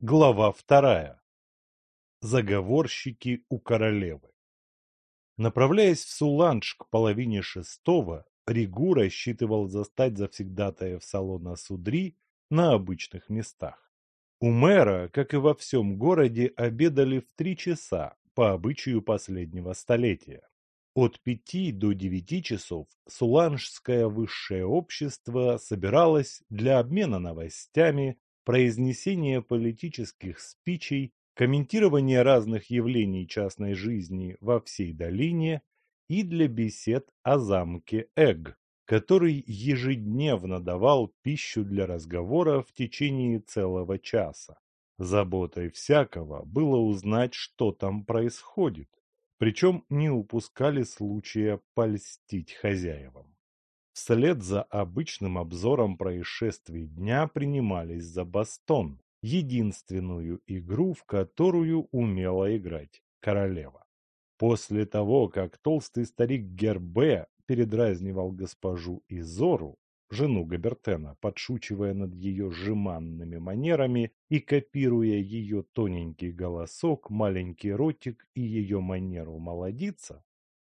Глава вторая. Заговорщики у королевы. Направляясь в Суланж к половине шестого, Ригу рассчитывал застать завсегдатаев салона Судри на обычных местах. У мэра, как и во всем городе, обедали в три часа по обычаю последнего столетия. От пяти до девяти часов Суланжское высшее общество собиралось для обмена новостями, произнесения политических спичей, комментирования разных явлений частной жизни во всей долине и для бесед о замке Эг, который ежедневно давал пищу для разговора в течение целого часа. Заботой всякого было узнать, что там происходит, причем не упускали случая польстить хозяевам. Вслед за обычным обзором происшествий дня принимались за бастон, единственную игру, в которую умела играть королева. После того, как толстый старик Гербе передразнивал госпожу Изору, жену Габертена, подшучивая над ее жеманными манерами и копируя ее тоненький голосок, маленький ротик и ее манеру молодиться,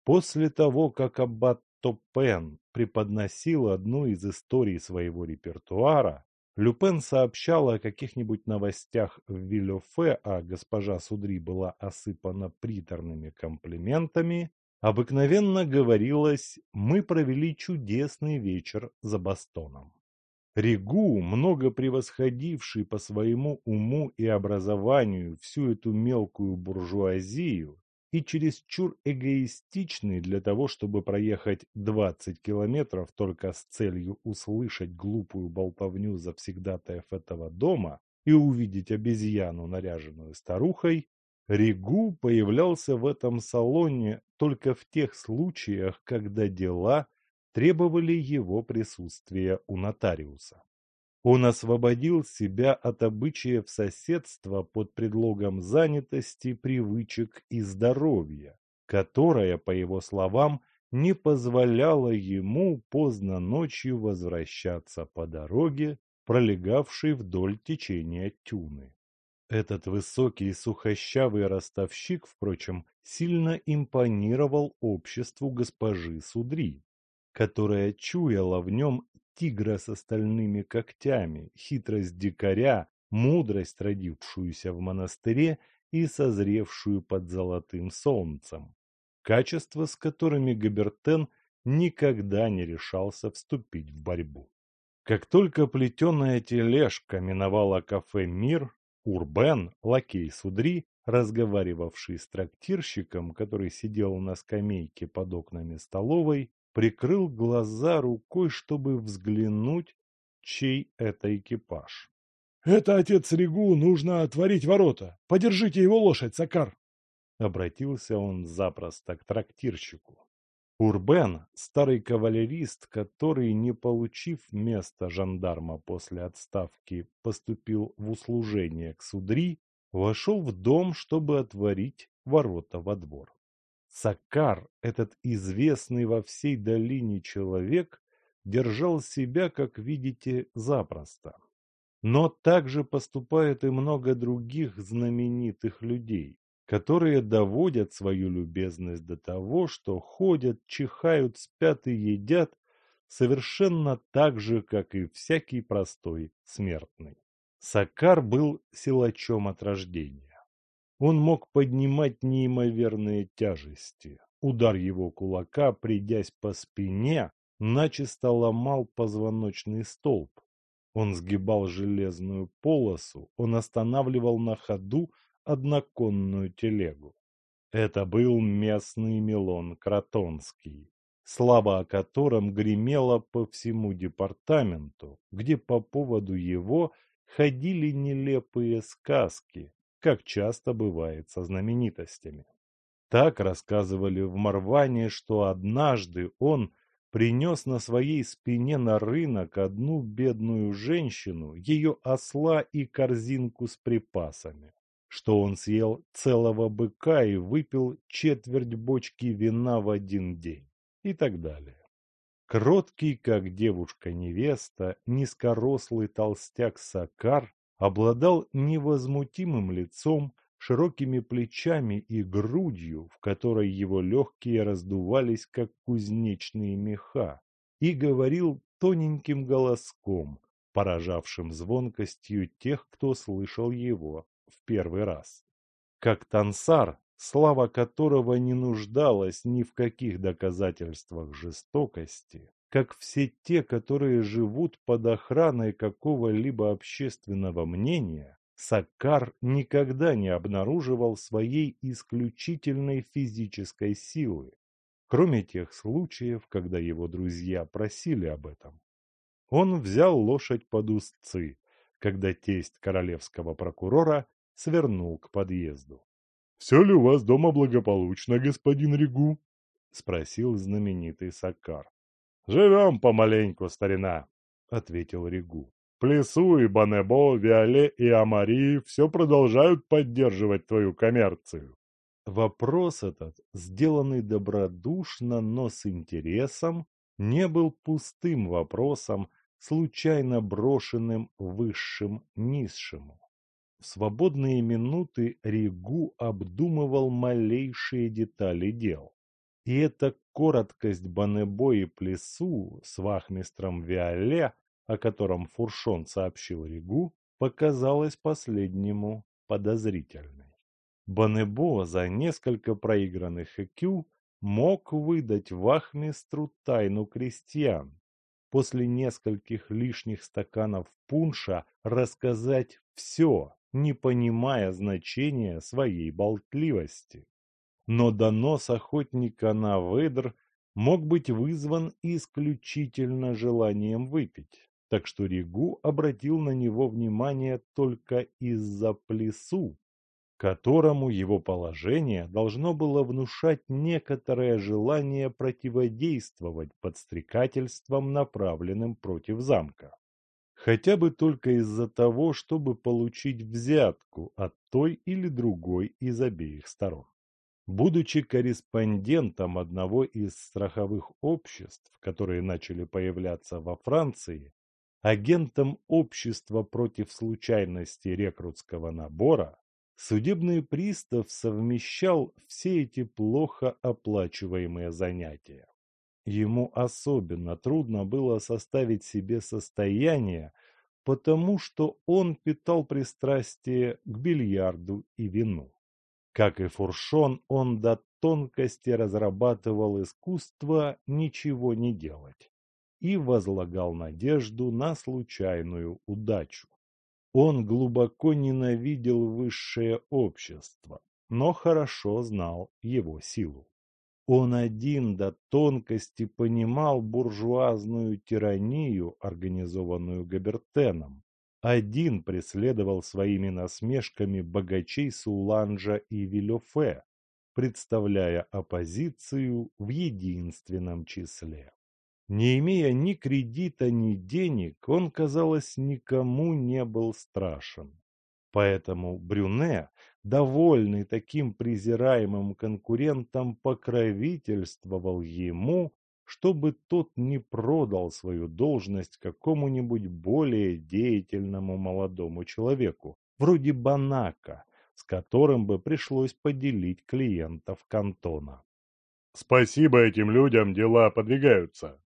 после того, как аббат Топен преподносил одну из историй своего репертуара, Люпен сообщал о каких-нибудь новостях в Виллёфе, а госпожа Судри была осыпана приторными комплиментами, обыкновенно говорилось «мы провели чудесный вечер за Бастоном». Ригу, много превосходивший по своему уму и образованию всю эту мелкую буржуазию, и чересчур эгоистичный для того, чтобы проехать 20 километров только с целью услышать глупую болтовню завсегдатаев этого дома и увидеть обезьяну, наряженную старухой, Ригу появлялся в этом салоне только в тех случаях, когда дела требовали его присутствия у нотариуса. Он освободил себя от обычаев соседства под предлогом занятости, привычек и здоровья, которое, по его словам, не позволяло ему поздно ночью возвращаться по дороге, пролегавшей вдоль течения Тюны. Этот высокий сухощавый ростовщик, впрочем, сильно импонировал обществу госпожи Судри, которая чуяла в нем тигра с остальными когтями, хитрость дикаря, мудрость, родившуюся в монастыре и созревшую под золотым солнцем, качества, с которыми Габертен никогда не решался вступить в борьбу. Как только плетеная тележка миновала кафе «Мир», Урбен, лакей Судри, разговаривавший с трактирщиком, который сидел на скамейке под окнами столовой, прикрыл глаза рукой, чтобы взглянуть, чей это экипаж. — Это отец Ригу, нужно отворить ворота. Подержите его лошадь, Сакар. Обратился он запросто к трактирщику. Урбен, старый кавалерист, который, не получив место жандарма после отставки, поступил в услужение к судри, вошел в дом, чтобы отворить ворота во двор. Сакар, этот известный во всей долине человек, держал себя, как видите, запросто. Но также поступает и много других знаменитых людей, которые доводят свою любезность до того, что ходят, чихают, спят и едят совершенно так же, как и всякий простой смертный. Сакар был силачом от рождения. Он мог поднимать неимоверные тяжести. Удар его кулака, придясь по спине, начисто ломал позвоночный столб. Он сгибал железную полосу, он останавливал на ходу одноконную телегу. Это был местный Милон Кротонский, слава о котором гремела по всему департаменту, где по поводу его ходили нелепые сказки, как часто бывает со знаменитостями. Так рассказывали в Марване, что однажды он принес на своей спине на рынок одну бедную женщину, ее осла и корзинку с припасами, что он съел целого быка и выпил четверть бочки вина в один день и так далее. Кроткий, как девушка-невеста, низкорослый толстяк Сакар обладал невозмутимым лицом, широкими плечами и грудью, в которой его легкие раздувались, как кузнечные меха, и говорил тоненьким голоском, поражавшим звонкостью тех, кто слышал его в первый раз. Как Тансар, слава которого не нуждалась ни в каких доказательствах жестокости, как все те, которые живут под охраной какого-либо общественного мнения, Саккар никогда не обнаруживал своей исключительной физической силы, кроме тех случаев, когда его друзья просили об этом. Он взял лошадь под узцы, когда тесть королевского прокурора свернул к подъезду. — Все ли у вас дома благополучно, господин Ригу? — спросил знаменитый Саккар. — Живем помаленьку, старина, — ответил Ригу. Плесу и Банебо, Виоле и Амари все продолжают поддерживать твою коммерцию. Вопрос этот, сделанный добродушно, но с интересом, не был пустым вопросом, случайно брошенным высшим низшему. В свободные минуты Ригу обдумывал малейшие детали дел. И эта короткость Банебо и Плесу с вахмистром Виоле, о котором Фуршон сообщил Ригу, показалась последнему подозрительной. Банебо за несколько проигранных ЭКЮ мог выдать вахмистру тайну крестьян, после нескольких лишних стаканов пунша рассказать все, не понимая значения своей болтливости. Но донос охотника на выдр мог быть вызван исключительно желанием выпить, так что Ригу обратил на него внимание только из-за плесу, которому его положение должно было внушать некоторое желание противодействовать подстрекательствам, направленным против замка. Хотя бы только из-за того, чтобы получить взятку от той или другой из обеих сторон. Будучи корреспондентом одного из страховых обществ, которые начали появляться во Франции, агентом общества против случайности рекрутского набора, Судебный пристав совмещал все эти плохо оплачиваемые занятия. Ему особенно трудно было составить себе состояние, потому что он питал пристрастие к бильярду и вину. Как и Фуршон, он до тонкости разрабатывал искусство ничего не делать и возлагал надежду на случайную удачу. Он глубоко ненавидел высшее общество, но хорошо знал его силу. Он один до тонкости понимал буржуазную тиранию, организованную Габертеном. Один преследовал своими насмешками богачей Суланжа и Вилёфе, представляя оппозицию в единственном числе. Не имея ни кредита, ни денег, он, казалось, никому не был страшен. Поэтому Брюне, довольный таким презираемым конкурентом, покровительствовал ему, чтобы тот не продал свою должность какому-нибудь более деятельному молодому человеку, вроде Банака, с которым бы пришлось поделить клиентов кантона. «Спасибо этим людям, дела подвигаются»,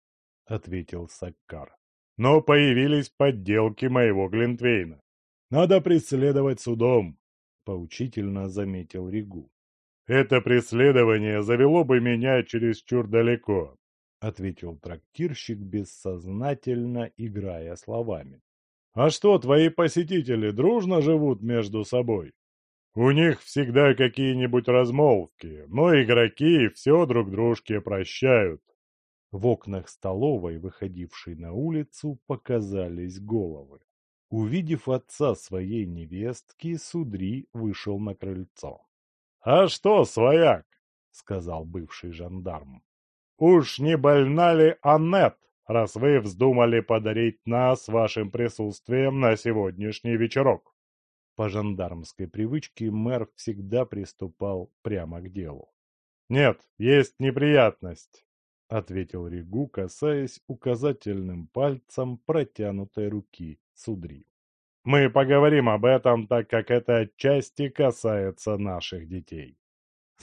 ответил Саккар. Но появились подделки моего Глинтвейна. Надо преследовать судом, поучительно заметил Ригу. Это преследование завело бы меня чересчур далеко, ответил трактирщик, бессознательно играя словами. А что, твои посетители дружно живут между собой? У них всегда какие-нибудь размолвки, но игроки все друг дружке прощают. В окнах столовой, выходившей на улицу, показались головы. Увидев отца своей невестки, Судри вышел на крыльцо. — А что, свояк? — сказал бывший жандарм. — Уж не больна ли Аннет, раз вы вздумали подарить нас вашим присутствием на сегодняшний вечерок? По жандармской привычке мэр всегда приступал прямо к делу. — Нет, есть неприятность ответил Ригу, касаясь указательным пальцем протянутой руки Судри. Мы поговорим об этом, так как это отчасти касается наших детей.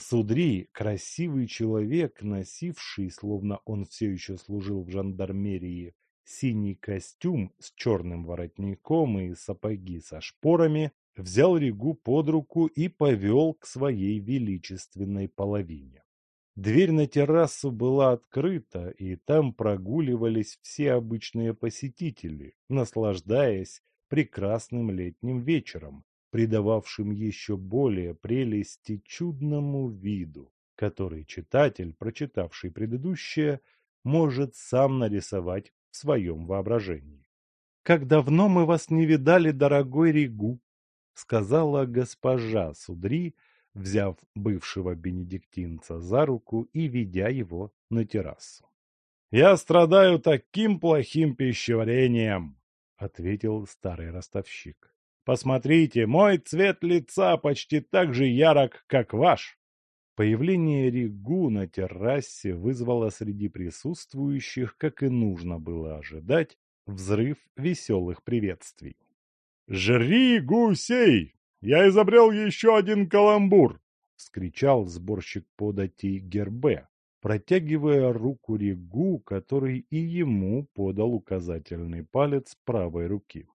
Судри, красивый человек, носивший, словно он все еще служил в жандармерии, синий костюм с черным воротником и сапоги со шпорами, взял Ригу под руку и повел к своей величественной половине. Дверь на террасу была открыта, и там прогуливались все обычные посетители, наслаждаясь прекрасным летним вечером, придававшим еще более прелести чудному виду, который читатель, прочитавший предыдущее, может сам нарисовать в своем воображении. «Как давно мы вас не видали, дорогой Ригу!» — сказала госпожа Судри, взяв бывшего бенедиктинца за руку и ведя его на террасу. «Я страдаю таким плохим пищеварением!» — ответил старый ростовщик. «Посмотрите, мой цвет лица почти так же ярок, как ваш!» Появление Ригу на террасе вызвало среди присутствующих, как и нужно было ожидать, взрыв веселых приветствий. «Жри гусей! Я изобрел еще один каламбур!» — вскричал сборщик податей Гербе, протягивая руку Ригу, который и ему подал указательный палец правой руки.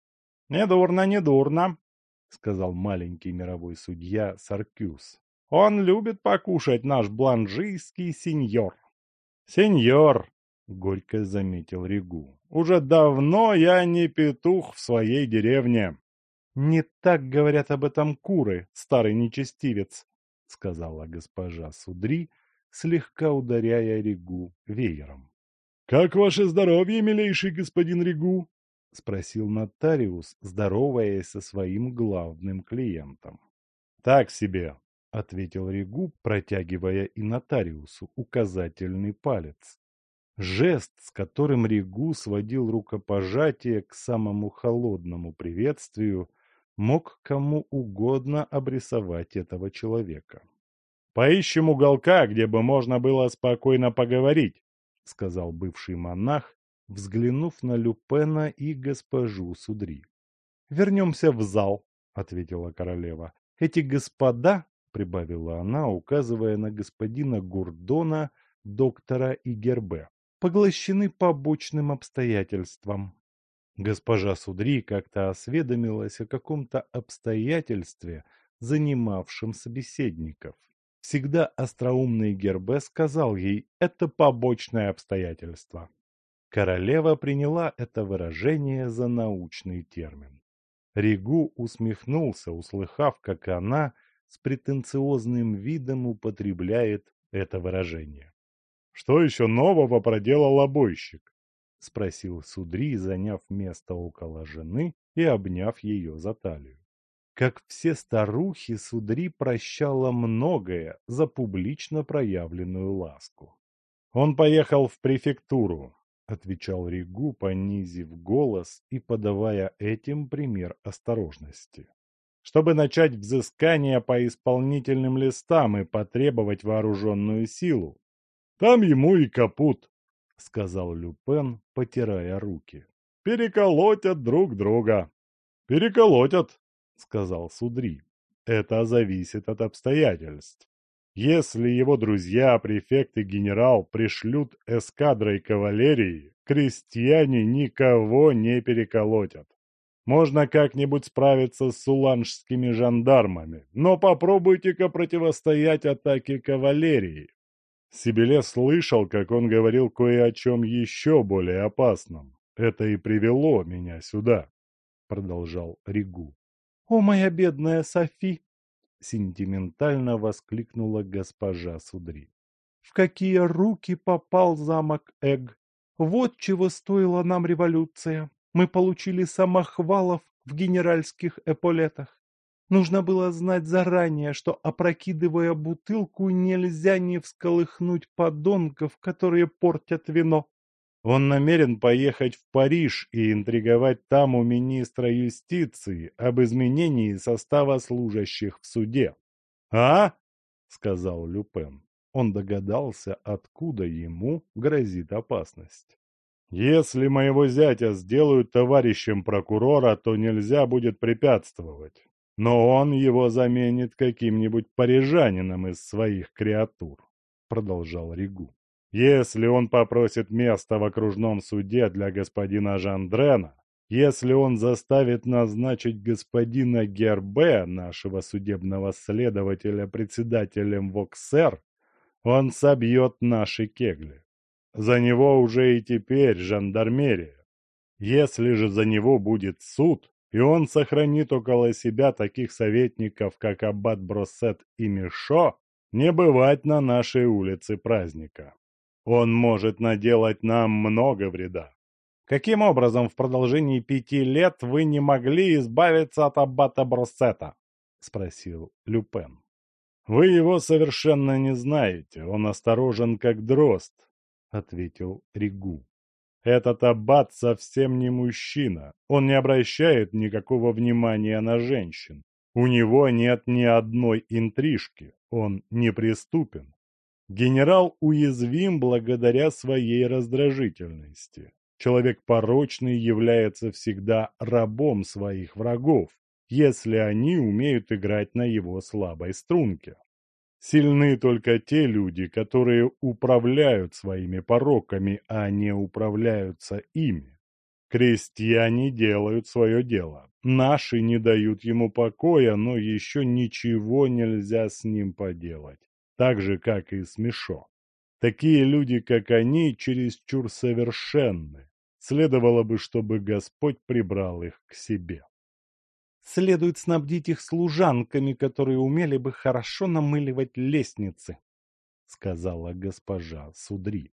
«Недурно, недурно», — сказал маленький мировой судья Саркюс. Он любит покушать наш бланжийский сеньор. Сеньор, горько заметил Ригу, уже давно я не петух в своей деревне. Не так говорят об этом куры, старый нечестивец, сказала госпожа Судри, слегка ударяя Ригу веером. «Как ваше здоровье, милейший господин Ригу?» — спросил нотариус, здороваясь со своим главным клиентом. «Так себе», — ответил Ригу, протягивая и нотариусу указательный палец. Жест, с которым Ригу сводил рукопожатие к самому холодному приветствию, мог кому угодно обрисовать этого человека. «Поищем уголка, где бы можно было спокойно поговорить», — сказал бывший монах, взглянув на Люпена и госпожу Судри. «Вернемся в зал», — ответила королева. «Эти господа прибавила она, указывая на господина Гурдона, доктора и Гербе, поглощены побочным обстоятельством. Госпожа Судри как-то осведомилась о каком-то обстоятельстве, занимавшем собеседников. Всегда остроумный Гербе сказал ей «это побочное обстоятельство». Королева приняла это выражение за научный термин. Ригу усмехнулся, услыхав, как она с претенциозным видом употребляет это выражение. «Что еще нового проделал обойщик?» — спросил Судри, заняв место около жены и обняв ее за талию. Как все старухи, Судри прощала многое за публично проявленную ласку. «Он поехал в префектуру», — отвечал Ригу, понизив голос и подавая этим пример осторожности чтобы начать взыскание по исполнительным листам и потребовать вооруженную силу. Там ему и капут, — сказал Люпен, потирая руки. Переколотят друг друга. Переколотят, — сказал Судри. Это зависит от обстоятельств. Если его друзья, префект и генерал пришлют эскадрой кавалерии, крестьяне никого не переколотят. Можно как-нибудь справиться с суланжскими жандармами, но попробуйте-ка противостоять атаке кавалерии. Сибеле слышал, как он говорил кое о чем еще более опасном. Это и привело меня сюда, — продолжал Ригу. — О, моя бедная Софи! — сентиментально воскликнула госпожа Судри. — В какие руки попал замок Эг! Вот чего стоила нам революция! Мы получили самохвалов в генеральских эполетах. Нужно было знать заранее, что, опрокидывая бутылку, нельзя не всколыхнуть подонков, которые портят вино. Он намерен поехать в Париж и интриговать там у министра юстиции об изменении состава служащих в суде. «А?» — сказал Люпен. Он догадался, откуда ему грозит опасность. Если моего зятя сделают товарищем прокурора, то нельзя будет препятствовать. Но он его заменит каким-нибудь парижанином из своих креатур, продолжал Ригу. Если он попросит место в окружном суде для господина Жандрена, если он заставит назначить господина Гербе, нашего судебного следователя, председателем ВОКСР, он собьет наши кегли. За него уже и теперь жандармерия. Если же за него будет суд, и он сохранит около себя таких советников, как Аббат Броссет и Мишо, не бывать на нашей улице праздника. Он может наделать нам много вреда. Каким образом в продолжении пяти лет вы не могли избавиться от аббата Броссета? — спросил Люпен. — Вы его совершенно не знаете, он осторожен как дрозд, ответил Ригу. Этот аббат совсем не мужчина, он не обращает никакого внимания на женщин. У него нет ни одной интрижки, он неприступен. Генерал уязвим благодаря своей раздражительности. Человек порочный является всегда рабом своих врагов, если они умеют играть на его слабой струнке. Сильны только те люди, которые управляют своими пороками, а не управляются ими. Крестьяне делают свое дело. Наши не дают ему покоя, но еще ничего нельзя с ним поделать. Так же, как и с Мишо. Такие люди, как они, чересчур совершенны. Следовало бы, чтобы Господь прибрал их к себе. Следует снабдить их служанками, которые умели бы хорошо намыливать лестницы, — сказала госпожа Судри.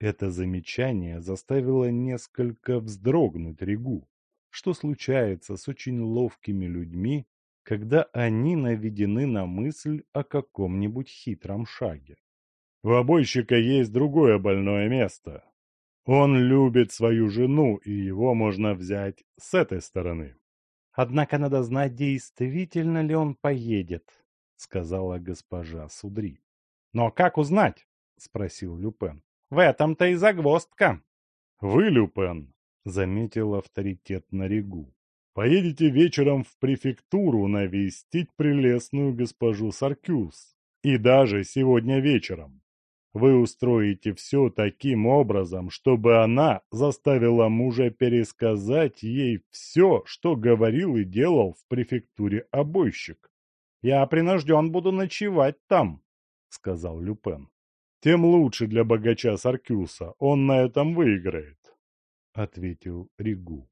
Это замечание заставило несколько вздрогнуть Ригу, что случается с очень ловкими людьми, когда они наведены на мысль о каком-нибудь хитром шаге. У обойщика есть другое больное место. Он любит свою жену, и его можно взять с этой стороны. Однако надо знать, действительно ли он поедет, сказала госпожа Судри. Но как узнать? спросил Люпен. В этом-то и загвоздка. Вы, Люпен, заметил авторитет на Ригу. Поедете вечером в префектуру навестить прелестную госпожу Саркюс. И даже сегодня вечером. Вы устроите все таким образом, чтобы она заставила мужа пересказать ей все, что говорил и делал в префектуре обойщик. «Я принужден буду ночевать там», — сказал Люпен. «Тем лучше для богача Саркюса, он на этом выиграет», — ответил Ригу.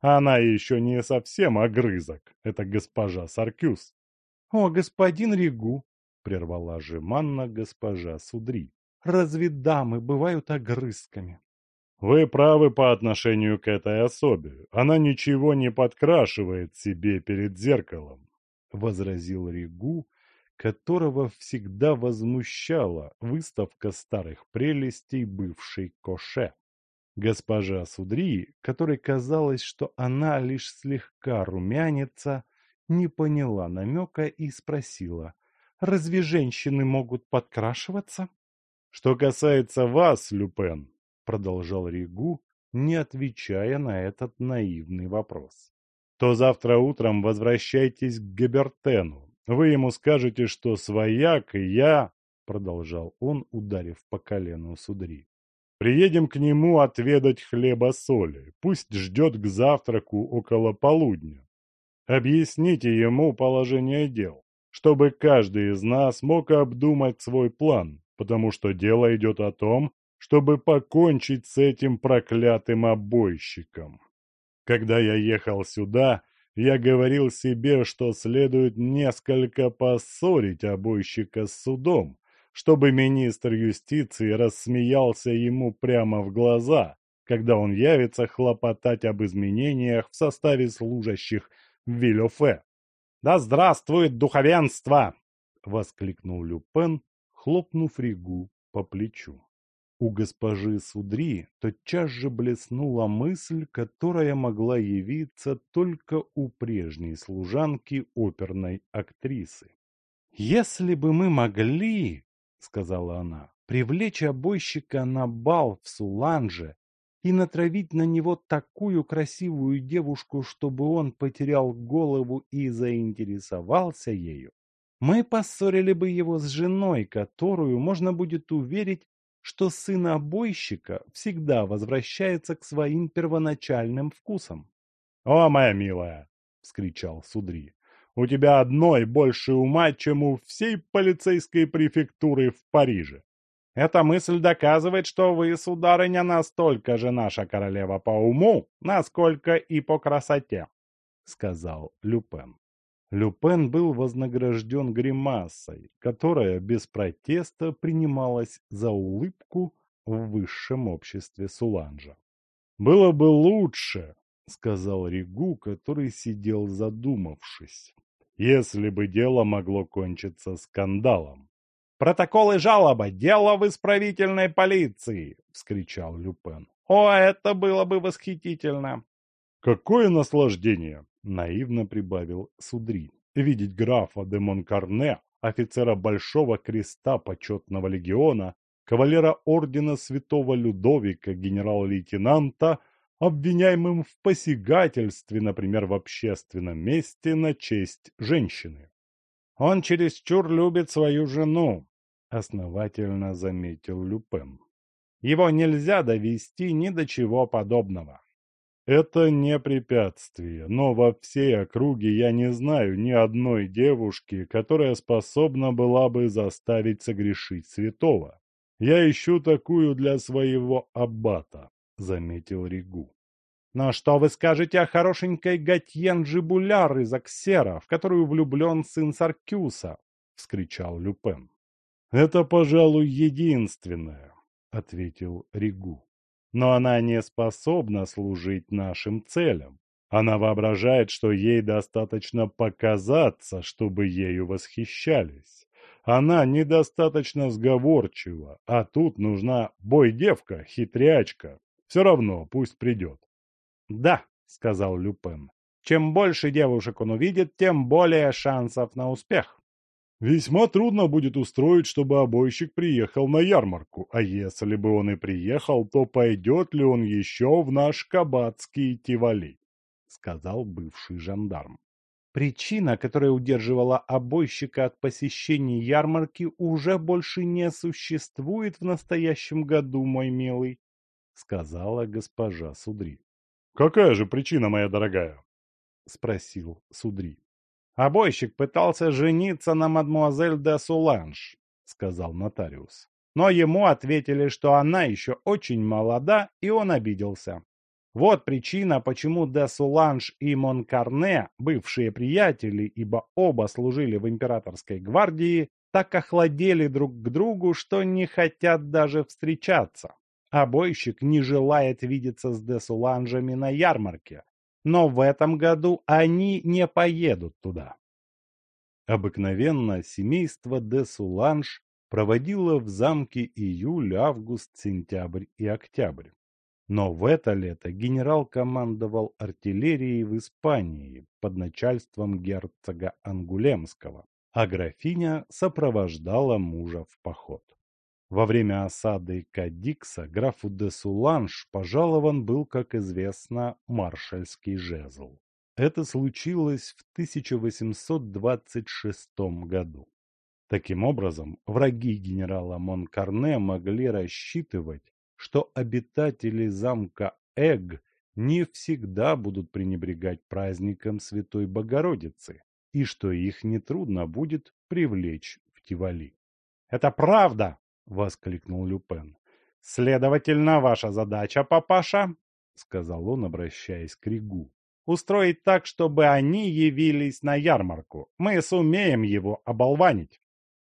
«Она еще не совсем огрызок, это госпожа Саркюс». «О, господин Ригу», — прервала жеманно госпожа Судри. Разве дамы бывают огрызками? Вы правы по отношению к этой особе. Она ничего не подкрашивает себе перед зеркалом, — возразил Ригу, которого всегда возмущала выставка старых прелестей бывшей Коше. Госпожа Судри, которой казалось, что она лишь слегка румянится, не поняла намека и спросила, «Разве женщины могут подкрашиваться?» «Что касается вас, Люпен», — продолжал Ригу, не отвечая на этот наивный вопрос, «то завтра утром возвращайтесь к Габертену. Вы ему скажете, что свояк и я...» — продолжал он, ударив по колену Судри. «Приедем к нему отведать хлеба-соли. Пусть ждет к завтраку около полудня. Объясните ему положение дел, чтобы каждый из нас мог обдумать свой план, потому что дело идет о том, чтобы покончить с этим проклятым обойщиком. Когда я ехал сюда, я говорил себе, что следует несколько поссорить обойщика с судом, чтобы министр юстиции рассмеялся ему прямо в глаза, когда он явится хлопотать об изменениях в составе служащих в Вильофе. «Да здравствует духовенство!» — воскликнул Люпен, хлопнув Ригу по плечу. У госпожи Судри тотчас же блеснула мысль, которая могла явиться только у прежней служанки оперной актрисы. «Если бы мы могли, — сказала она, — привлечь обойщика на бал в Суланже и натравить на него такую красивую девушку, чтобы он потерял голову и заинтересовался ею, мы поссорили бы его с женой, которую можно будет уверить, что сын обойщика всегда возвращается к своим первоначальным вкусам. — О, моя милая! — вскричал Судри. — У тебя одной больше ума, чем у всей полицейской префектуры в Париже. Эта мысль доказывает, что вы, сударыня, настолько же наша королева по уму, насколько и по красоте, — сказал Люпен. Люпен был вознагражден гримасой, которая без протеста принималась за улыбку в высшем обществе Суланжа. «Было бы лучше», — сказал Ригу, который сидел задумавшись, «если бы дело могло кончиться скандалом. «Протокол и жалоба! Дело в исправительной полиции!» — вскричал Люпен. «О, это было бы восхитительно!» «Какое наслаждение!» — наивно прибавил Судри. «Видеть графа де Монкарне, офицера Большого Креста Почетного Легиона, кавалера Ордена Святого Людовика, генерал-лейтенанта, обвиняемым в посягательстве, например, в общественном месте на честь женщины. Он чересчур любит свою жену, основательно заметил Люпен. Его нельзя довести ни до чего подобного. Это не препятствие, но во всей округе я не знаю ни одной девушки, которая способна была бы заставить согрешить святого. Я ищу такую для своего аббата, заметил Ригу. Но что вы скажете о хорошенькой Гатьен Жибуляр из Аксера, в которую влюблен сын Саркюса? — вскричал Люпен. — Это, пожалуй, единственное, — ответил Ригу. Но она не способна служить нашим целям. Она воображает, что ей достаточно показаться, чтобы ею восхищались. Она недостаточно сговорчива, а тут нужна бой-девка, хитрячка. Все равно, пусть придет. «Да», — сказал Люпен, — «чем больше девушек он увидит, тем более шансов на успех». Весьма трудно будет устроить, чтобы обойщик приехал на ярмарку, а если бы он и приехал, то пойдет ли он еще в наш кабацкий Тивали, — сказал бывший жандарм. Причина, которая удерживала обойщика от посещения ярмарки, уже больше не существует в настоящем году, мой милый, — сказала госпожа Судри. «Какая же причина, моя дорогая?» — спросил Судри. «Обойщик пытался жениться на мадмуазель де Суланж», — сказал нотариус. Но ему ответили, что она еще очень молода, и он обиделся. Вот причина, почему де Суланж и Монкарне, бывшие приятели, ибо оба служили в императорской гвардии, так охладели друг к другу, что не хотят даже встречаться. Обойщик не желает видеться с десуланжами на ярмарке, но в этом году они не поедут туда. Обыкновенно семейство Десуланж проводило в замке июль, август, сентябрь и октябрь. Но в это лето генерал командовал артиллерией в Испании под начальством герцога Ангулемского, а графиня сопровождала мужа в поход. Во время осады Кадикса графу де Суланж пожалован был, как известно, маршальский жезл. Это случилось в 1826 году. Таким образом, враги генерала Монкарне могли рассчитывать, что обитатели замка Эг не всегда будут пренебрегать праздником Святой Богородицы, и что их нетрудно будет привлечь в Тивали. «Это правда!» — воскликнул Люпен. «Следовательно, ваша задача, папаша, — сказал он, обращаясь к Ригу, — устроить так, чтобы они явились на ярмарку. Мы сумеем его оболванить».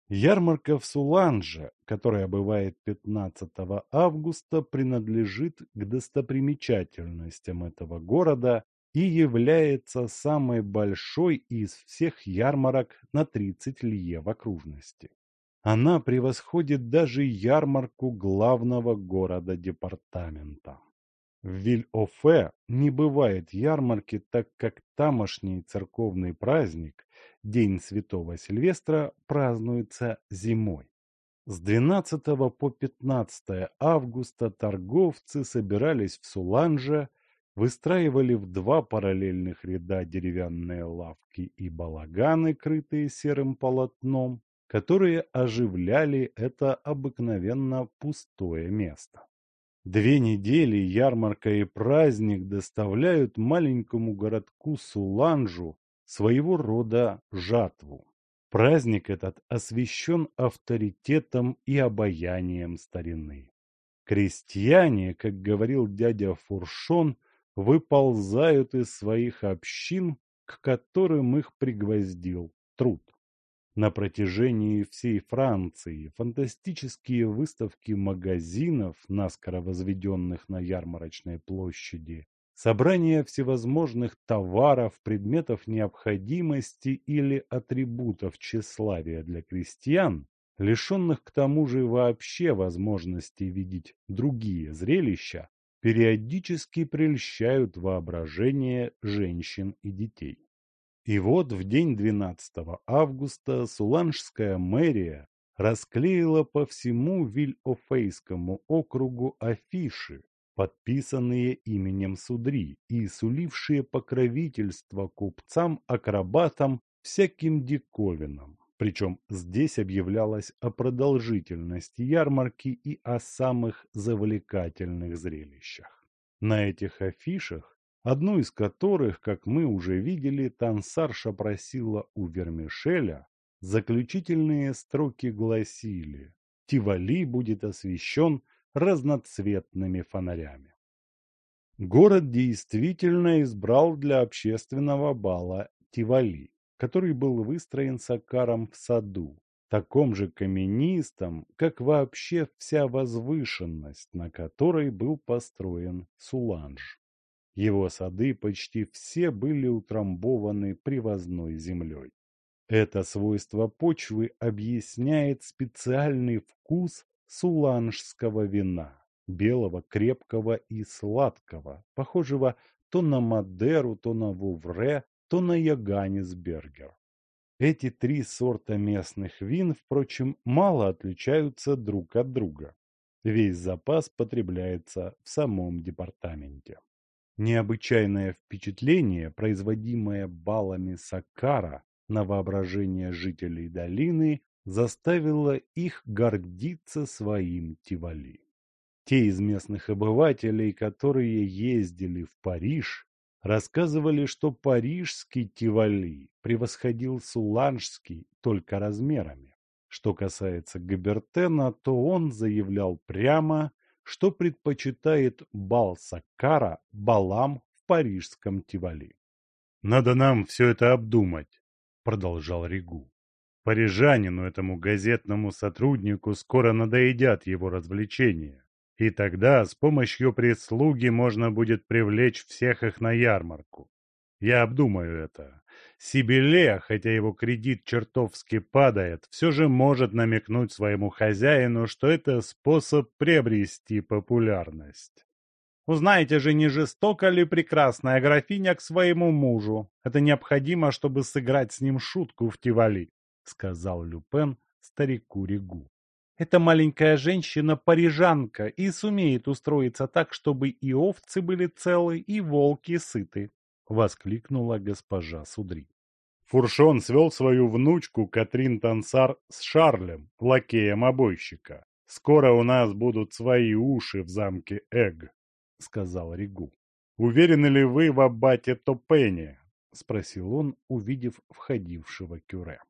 Ярмарка в Суланже, которая бывает 15 августа, принадлежит к достопримечательностям этого города и является самой большой из всех ярмарок на 30 лье в окружности. Она превосходит даже ярмарку главного города департамента. В Виль-Офе не бывает ярмарки, так как тамошний церковный праздник, День Святого Сильвестра, празднуется зимой. С 12 по 15 августа торговцы собирались в Суланже, выстраивали в два параллельных ряда деревянные лавки и балаганы, крытые серым полотном, которые оживляли это обыкновенно пустое место. Две недели ярмарка и праздник доставляют маленькому городку Суланжу своего рода жатву. Праздник этот освящен авторитетом и обаянием старины. Крестьяне, как говорил дядя Фуршон, выползают из своих общин, к которым их пригвоздил труд. На протяжении всей Франции фантастические выставки магазинов, наскоро возведенных на ярмарочной площади, собрание всевозможных товаров, предметов необходимости или атрибутов тщеславия для крестьян, лишенных к тому же вообще возможности видеть другие зрелища, периодически прельщают воображение женщин и детей. И вот в день 12 августа Суланжская мэрия расклеила по всему Виль-Офейскому округу афиши, подписанные именем Судри и сулившие покровительство купцам-акробатам всяким диковинам. Причем здесь объявлялось о продолжительности ярмарки и о самых завлекательных зрелищах. На этих афишах одну из которых, как мы уже видели, танцарша просила у Вермишеля, заключительные строки гласили «Тивали будет освещен разноцветными фонарями». Город действительно избрал для общественного бала Тивали, который был выстроен Сакаром в саду, таком же каменистом, как вообще вся возвышенность, на которой был построен Суланж. Его сады почти все были утрамбованы привозной землей. Это свойство почвы объясняет специальный вкус суланжского вина, белого, крепкого и сладкого, похожего то на Мадеру, то на Вувре, то на Яганисбергер. Эти три сорта местных вин, впрочем, мало отличаются друг от друга. Весь запас потребляется в самом департаменте. Необычайное впечатление, производимое балами Сакара на воображение жителей долины, заставило их гордиться своим Тивали. Те из местных обывателей, которые ездили в Париж, рассказывали, что парижский Тивали превосходил суланжский только размерами. Что касается Габертена, то он заявлял прямо, что предпочитает бал Саккара балам в парижском Тивали. «Надо нам все это обдумать», — продолжал Ригу. «Парижанину, этому газетному сотруднику, скоро надоедят его развлечения, и тогда с помощью прислуги можно будет привлечь всех их на ярмарку. Я обдумаю это. Сибиле, хотя его кредит чертовски падает, все же может намекнуть своему хозяину, что это способ приобрести популярность. Узнаете же, не жестоко ли прекрасная графиня к своему мужу. Это необходимо, чтобы сыграть с ним шутку в Тивали, сказал Люпен старику Ригу. Эта маленькая женщина парижанка и сумеет устроиться так, чтобы и овцы были целы, и волки сыты. — воскликнула госпожа Судри. Фуршон свел свою внучку Катрин Тансар с Шарлем, лакеем обойщика. «Скоро у нас будут свои уши в замке Эг», — сказал Ригу. «Уверены ли вы в аббате Топене?» — спросил он, увидев входившего кюре.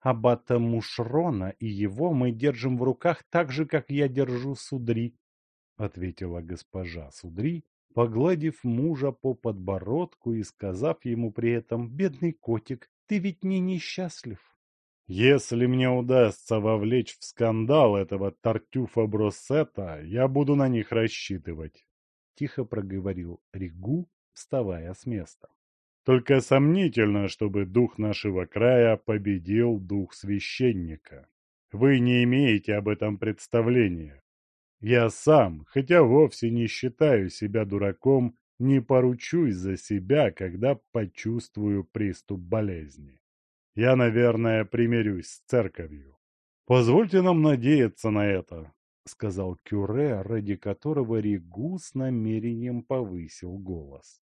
«Аббата Мушрона и его мы держим в руках так же, как я держу Судри», — ответила госпожа Судри, погладив мужа по подбородку и сказав ему при этом «Бедный котик, ты ведь не несчастлив». «Если мне удастся вовлечь в скандал этого Тартюфа Броссета, я буду на них рассчитывать», — тихо проговорил Ригу, вставая с места. «Только сомнительно, чтобы дух нашего края победил дух священника. Вы не имеете об этом представления. Я сам, хотя вовсе не считаю себя дураком, не поручусь за себя, когда почувствую приступ болезни. Я, наверное, примирюсь с церковью. «Позвольте нам надеяться на это», — сказал Кюре, ради которого Ригу с намерением повысил голос.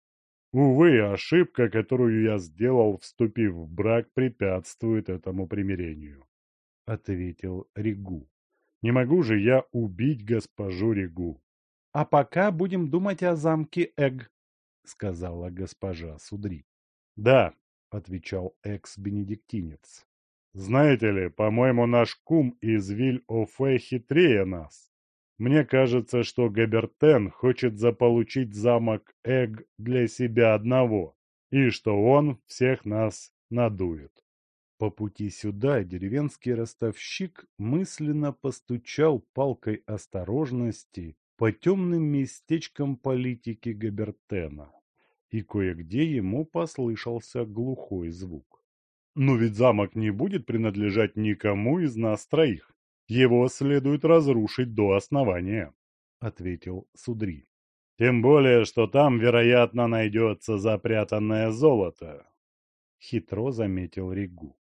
«Увы, ошибка, которую я сделал, вступив в брак, препятствует этому примирению», — ответил Ригу. «Не могу же я убить госпожу Ригу». «А пока будем думать о замке Эг», — сказала госпожа Судри. «Да», — отвечал экс-бенедиктинец. «Знаете ли, по-моему, наш кум из Виль-Офе хитрее нас. Мне кажется, что Габертен хочет заполучить замок Эг для себя одного, и что он всех нас надует». По пути сюда деревенский ростовщик мысленно постучал палкой осторожности по темным местечкам политики Габертена, и кое-где ему послышался глухой звук. «Но ведь замок не будет принадлежать никому из нас троих. Его следует разрушить до основания», — ответил Судри. «Тем более, что там, вероятно, найдется запрятанное золото», — хитро заметил Ригу.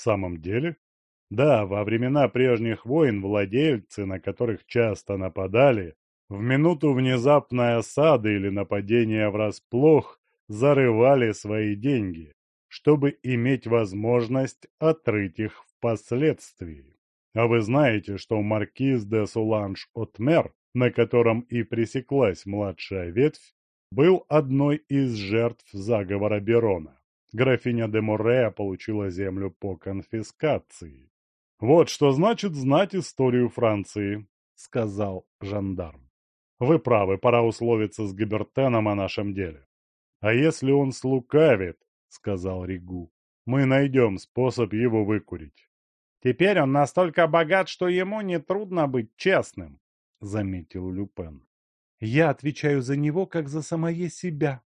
«В самом деле?» Да, во времена прежних войн владельцы, на которых часто нападали, в минуту внезапной осады или нападения врасплох зарывали свои деньги, чтобы иметь возможность отрыть их впоследствии. А вы знаете, что маркиз де Суланж-Отмер, на котором и пресеклась младшая ветвь, был одной из жертв заговора Берона. Графиня де Морея получила землю по конфискации. «Вот что значит знать историю Франции», — сказал жандарм. Вы правы, пора условиться с Габертеном о нашем деле. А если он слукавит, сказал Ригу, мы найдем способ его выкурить. Теперь он настолько богат, что ему нетрудно быть честным, заметил Люпен. Я отвечаю за него, как за самое себя,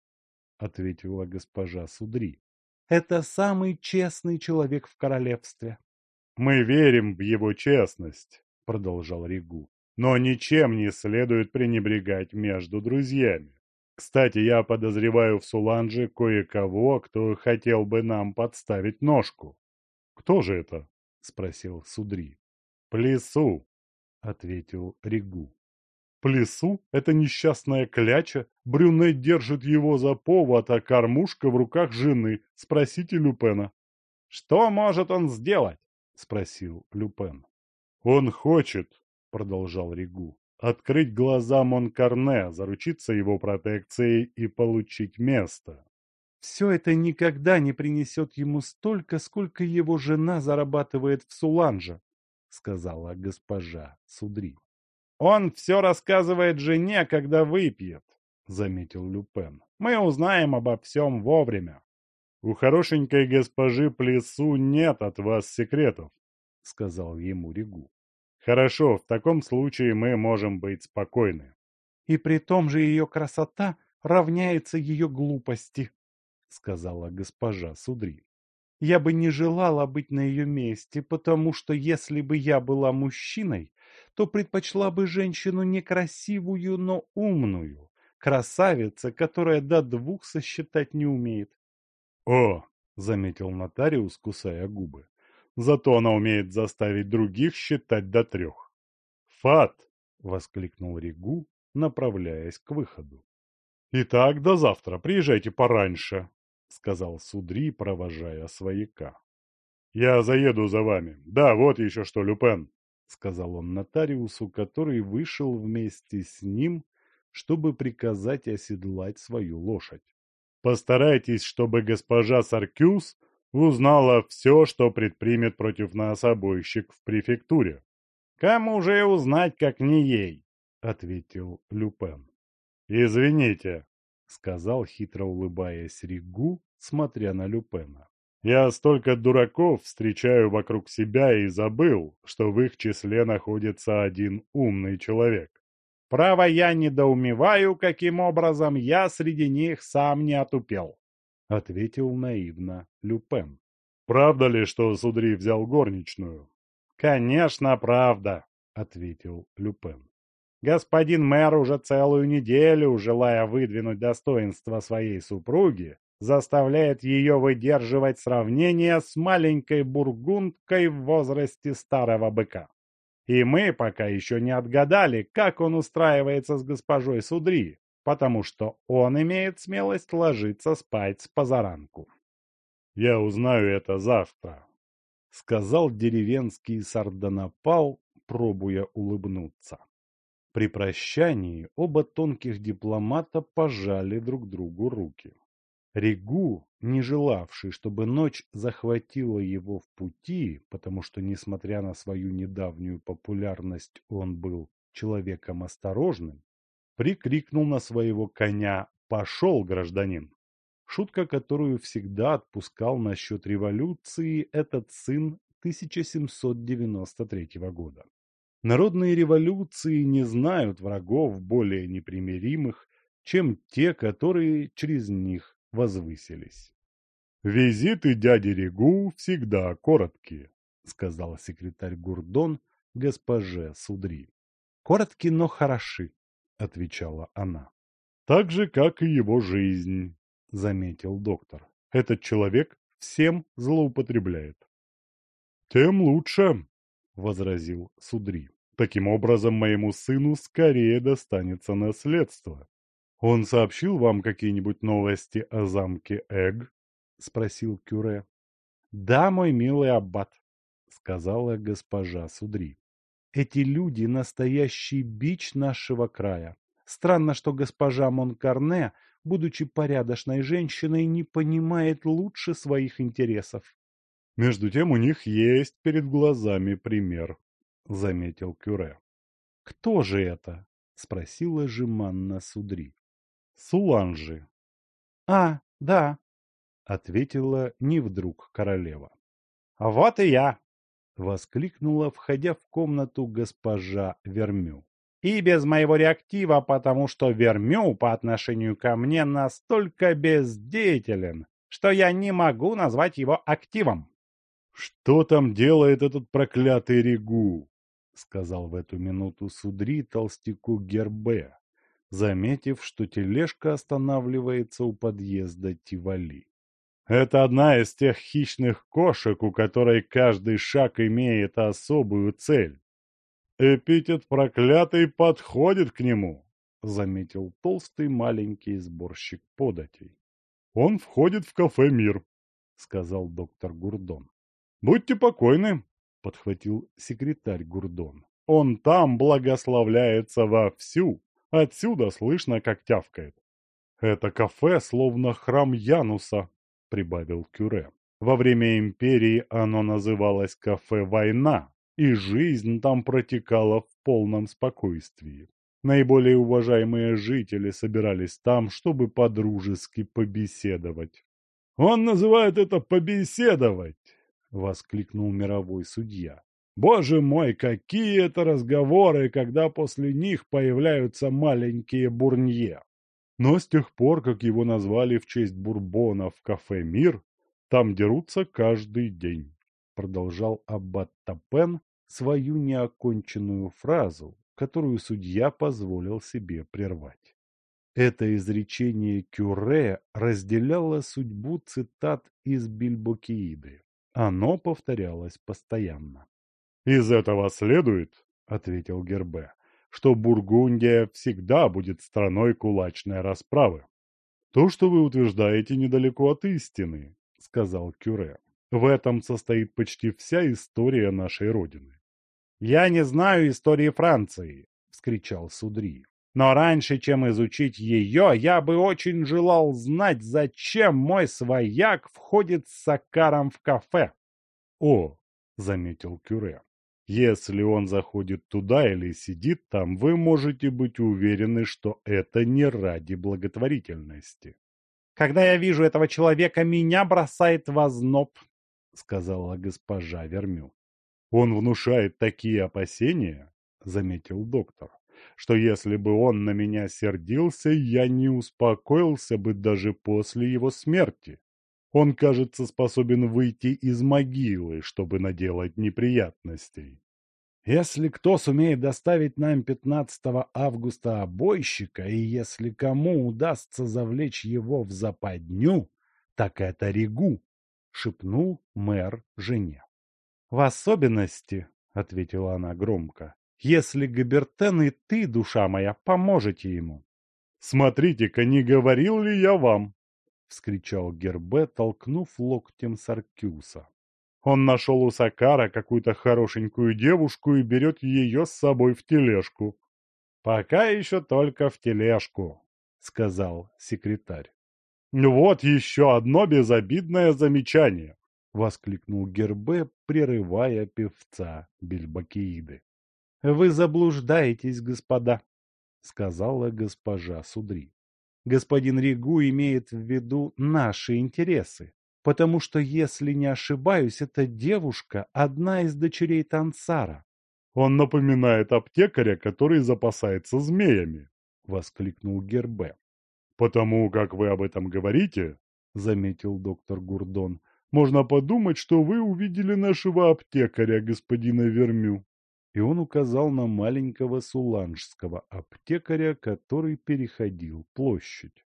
ответила госпожа Судри. Это самый честный человек в королевстве. Мы верим в его честность, продолжал Ригу но ничем не следует пренебрегать между друзьями. Кстати, я подозреваю в Суланже кое-кого, кто хотел бы нам подставить ножку. «Кто же это?» — спросил Судри. «Плесу», — ответил Ригу. «Плесу? Это несчастная кляча. Брюне держит его за повод, а кормушка в руках жены. Спросите Люпена». «Что может он сделать?» — спросил Люпен. «Он хочет, продолжал Ригу. Открыть глаза Монкарне, заручиться его протекцией и получить место. Все это никогда не принесет ему столько, сколько его жена зарабатывает в Суланже, сказала госпожа Судри. Он все рассказывает жене, когда выпьет, заметил Люпен. Мы узнаем обо всем вовремя. У хорошенькой госпожи Плесу нет от вас секретов, сказал ему Ригу. Хорошо, в таком случае мы можем быть спокойны. И при том же ее красота равняется ее глупости, сказала госпожа Судри. Я бы не желала быть на ее месте, потому что если бы я была мужчиной, то предпочла бы женщину некрасивую, но умную, красавица, которая до двух сосчитать не умеет. — О, — заметил нотариус, кусая губы, Зато она умеет заставить других считать до трех. «Фат!» — воскликнул Ригу, направляясь к выходу. «Итак, до завтра. Приезжайте пораньше», — сказал Судри, провожая свояка. «Я заеду за вами. Да, вот еще что, Люпен», — сказал он нотариусу, который вышел вместе с ним, чтобы приказать оседлать свою лошадь. «Постарайтесь, чтобы госпожа Саркюс узнала все, что предпримет против нас обойщик в префектуре. «Кому же узнать, как не ей?» — ответил Люпен. «Извините», — сказал, хитро улыбаясь Ригу, смотря на Люпена. «Я столько дураков встречаю вокруг себя и забыл, что в их числе находится один умный человек. Право, я недоумеваю, каким образом я среди них сам не отупел. — ответил наивно Люпен. «Правда ли, что Судри взял горничную?» «Конечно, правда», — ответил Люпен. «Господин мэр уже целую неделю, желая выдвинуть достоинство своей супруги, заставляет ее выдерживать сравнение с маленькой бургундкой в возрасте старого быка. И мы пока еще не отгадали, как он устраивается с госпожой Судри, потому что он имеет смелость ложиться спать с позаранку. «Я узнаю это завтра», — сказал деревенский сардонапал, пробуя улыбнуться. При прощании оба тонких дипломата пожали друг другу руки. Ригу, не желавший, чтобы ночь захватила его в пути, потому что, несмотря на свою недавнюю популярность, он был человеком осторожным, прикрикнул на своего коня «Пошел, гражданин!». Шутка, которую всегда отпускал насчет революции этот сын 1793 года. Народные революции не знают врагов более непримиримых, чем те, которые через них возвысились. «Визиты дяди Регу всегда короткие», — сказал секретарь Гурдон госпоже Судри. «Короткие, но хороши», — отвечала она. «Так же, как и его жизнь», — заметил доктор. «Этот человек всем злоупотребляет». «Тем лучше», — возразил Судри. Таким образом, моему сыну скорее достанется наследство. Он сообщил вам какие-нибудь новости о замке Эг? спросил Кюре. Да, мой милый аббат, сказала госпожа Судри. Эти люди настоящий бич нашего края. Странно, что госпожа Монкарне, будучи порядочной женщиной, не понимает лучше своих интересов. Между тем у них есть перед глазами пример — заметил Кюре. «Кто же это?» — спросила Жеманна Судри. «Суланжи». «А, да», — ответила не вдруг королева. «Вот и я!» — воскликнула, входя в комнату госпожа Вермю. «И без моего реактива, потому что Вермю по отношению ко мне настолько бездеятелен, что я не могу назвать его активом». «Что там делает этот проклятый Ригу?» — сказал в эту минуту Судри толстяку Гербе, заметив, что тележка останавливается у подъезда Тивали. «Это одна из тех хищных кошек, у которой каждый шаг имеет особую цель. Эпитет проклятый подходит к нему», — заметил толстый маленький сборщик податей. «Он входит в кафе «Мир», — сказал доктор Гурдон. «Будьте покойны, подхватил секретарь Гурдон. Он там благословляется вовсю. Отсюда слышно, как тявкает. Это кафе словно храм Януса, прибавил Кюре. Во время империи оно называлось кафе «Война», и жизнь там протекала в полном спокойствии. Наиболее уважаемые жители собирались там, чтобы подружески побеседовать. «Он называет это побеседовать!» воскликнул мировой судья. Боже мой, какие это разговоры, когда после них появляются маленькие бурнье. Но с тех пор, как его назвали в честь Бурбона в кафе «Мир», там дерутся каждый день. Продолжал Аббат Тапен свою неоконченную фразу, которую судья позволил себе прервать. Это изречение Кюре разделяло судьбу цитат из Бильбокииды. Оно повторялось постоянно. «Из этого следует, — ответил Гербе, — что Бургундия всегда будет страной кулачной расправы. То, что вы утверждаете, недалеко от истины, — сказал Кюре. В этом состоит почти вся история нашей Родины. «Я не знаю истории Франции!» — вскричал Судри. Но раньше, чем изучить ее, я бы очень желал знать, зачем мой свояк входит с Сакаром в кафе. — О, — заметил Кюре, — если он заходит туда или сидит там, вы можете быть уверены, что это не ради благотворительности. — Когда я вижу этого человека, меня бросает в озноб, — сказала госпожа Вермю. — Он внушает такие опасения, — заметил доктор что если бы он на меня сердился, я не успокоился бы даже после его смерти. Он, кажется, способен выйти из могилы, чтобы наделать неприятностей. Если кто сумеет доставить нам 15 августа обойщика, и если кому удастся завлечь его в западню, так это Ригу, шепнул мэр жене. В особенности, ответила она громко, если Габертен и ты, душа моя, поможете ему. Смотрите-ка, не говорил ли я вам? Вскричал Гербе, толкнув локтем Саркюса. Он нашел у Сакара какую-то хорошенькую девушку и берет ее с собой в тележку. «Пока еще только в тележку», — сказал секретарь. «Вот еще одно безобидное замечание», — воскликнул Гербе, прерывая певца Бельбакииды. «Вы заблуждаетесь, господа», — сказала госпожа Судри. «Господин Ригу имеет в виду наши интересы, потому что, если не ошибаюсь, эта девушка – одна из дочерей Тансара. «Он напоминает аптекаря, который запасается змеями», — воскликнул Гербе. «Потому как вы об этом говорите», — заметил доктор Гурдон, «можно подумать, что вы увидели нашего аптекаря, господина Вермю». И он указал на маленького суланжского аптекаря, который переходил площадь.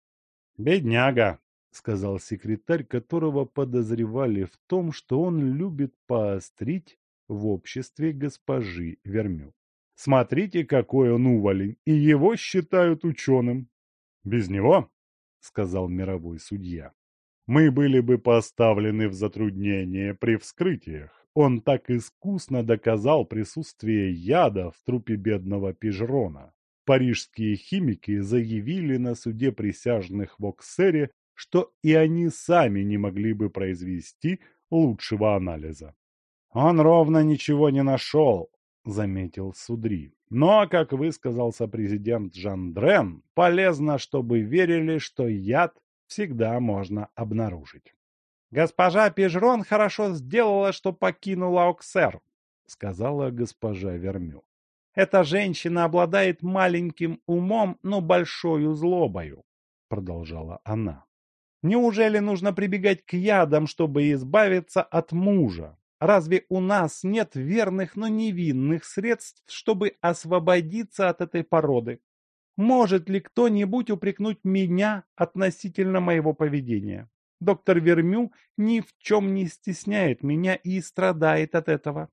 «Бедняга!» — сказал секретарь, которого подозревали в том, что он любит поострить в обществе госпожи Вермю. Смотрите, какой он уволень, и его считают ученым. Без него, сказал мировой судья, мы были бы поставлены в затруднение при вскрытиях. Он так искусно доказал присутствие яда в трупе бедного Пижрона. Парижские химики заявили на суде присяжных в Оксере, что и они сами не могли бы произвести лучшего анализа. «Он ровно ничего не нашел», — заметил Судри. «Но, как высказался президент Жандрен, полезно, чтобы верили, что яд всегда можно обнаружить». «Госпожа Пежрон хорошо сделала, что покинула Оксер», — сказала госпожа Вермю. «Эта женщина обладает маленьким умом, но большой злобою», — продолжала она. «Неужели нужно прибегать к ядам, чтобы избавиться от мужа? Разве у нас нет верных, но невинных средств, чтобы освободиться от этой породы? Может ли кто-нибудь упрекнуть меня относительно моего поведения? Доктор Вермю ни в чем не стесняет меня и страдает от этого.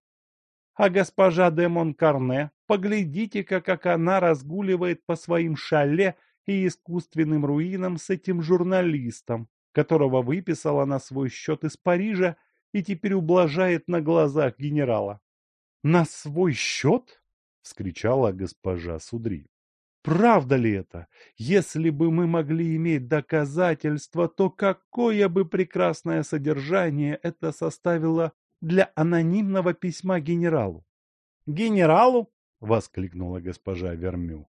А госпожа де Монкарне, поглядите-ка, как она разгуливает по своим шале и искусственным руинам с этим журналистом, которого выписала на свой счет из Парижа и теперь ублажает на глазах генерала. «На свой счет?» — вскричала госпожа Судри. «Правда ли это? Если бы мы могли иметь доказательства, то какое бы прекрасное содержание это составило для анонимного письма генералу?» «Генералу?» — воскликнула госпожа Вермю.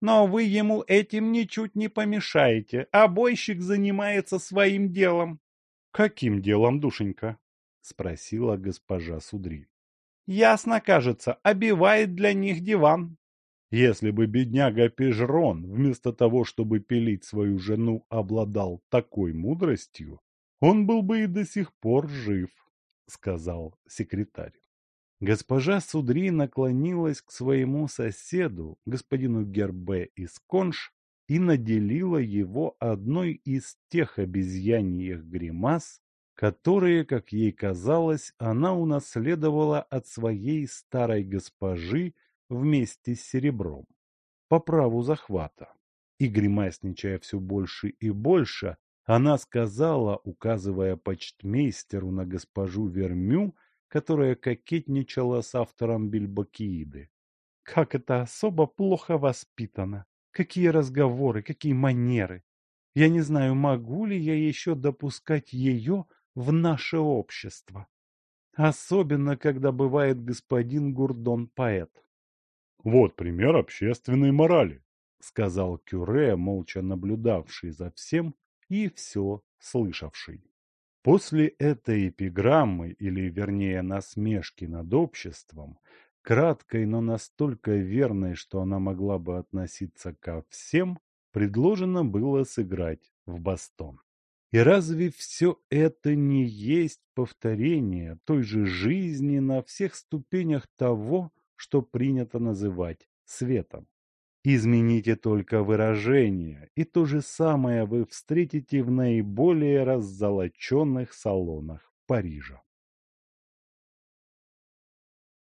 «Но вы ему этим ничуть не помешаете, а бойщик занимается своим делом». «Каким делом, душенька?» спросила госпожа Судри. Ясно, кажется, обивает для них диван. Если бы бедняга Пежрон, вместо того, чтобы пилить свою жену, обладал такой мудростью, он был бы и до сих пор жив, сказал секретарь. Госпожа Судри наклонилась к своему соседу, господину Гербе из Конш, и наделила его одной из тех обезьяньих гримас, которые, как ей казалось, она унаследовала от своей старой госпожи вместе с серебром, по праву захвата. И, гримасничая все больше и больше, она сказала, указывая почтмейстеру на госпожу Вермю, которая кокетничала с автором Бильбакииды. «Как это особо плохо воспитано! Какие разговоры, какие манеры! Я не знаю, могу ли я еще допускать ее в наше общество. Особенно, когда бывает господин Гурдон поэт. «Вот пример общественной морали», — сказал Кюре, молча наблюдавший за всем и все слышавший. После этой эпиграммы, или вернее насмешки над обществом, краткой, но настолько верной, что она могла бы относиться ко всем, предложено было сыграть в бастон. И разве все это не есть повторение той же жизни на всех ступенях того, что принято называть светом? Измените только выражение, и то же самое вы встретите в наиболее раззолоченных салонах Парижа.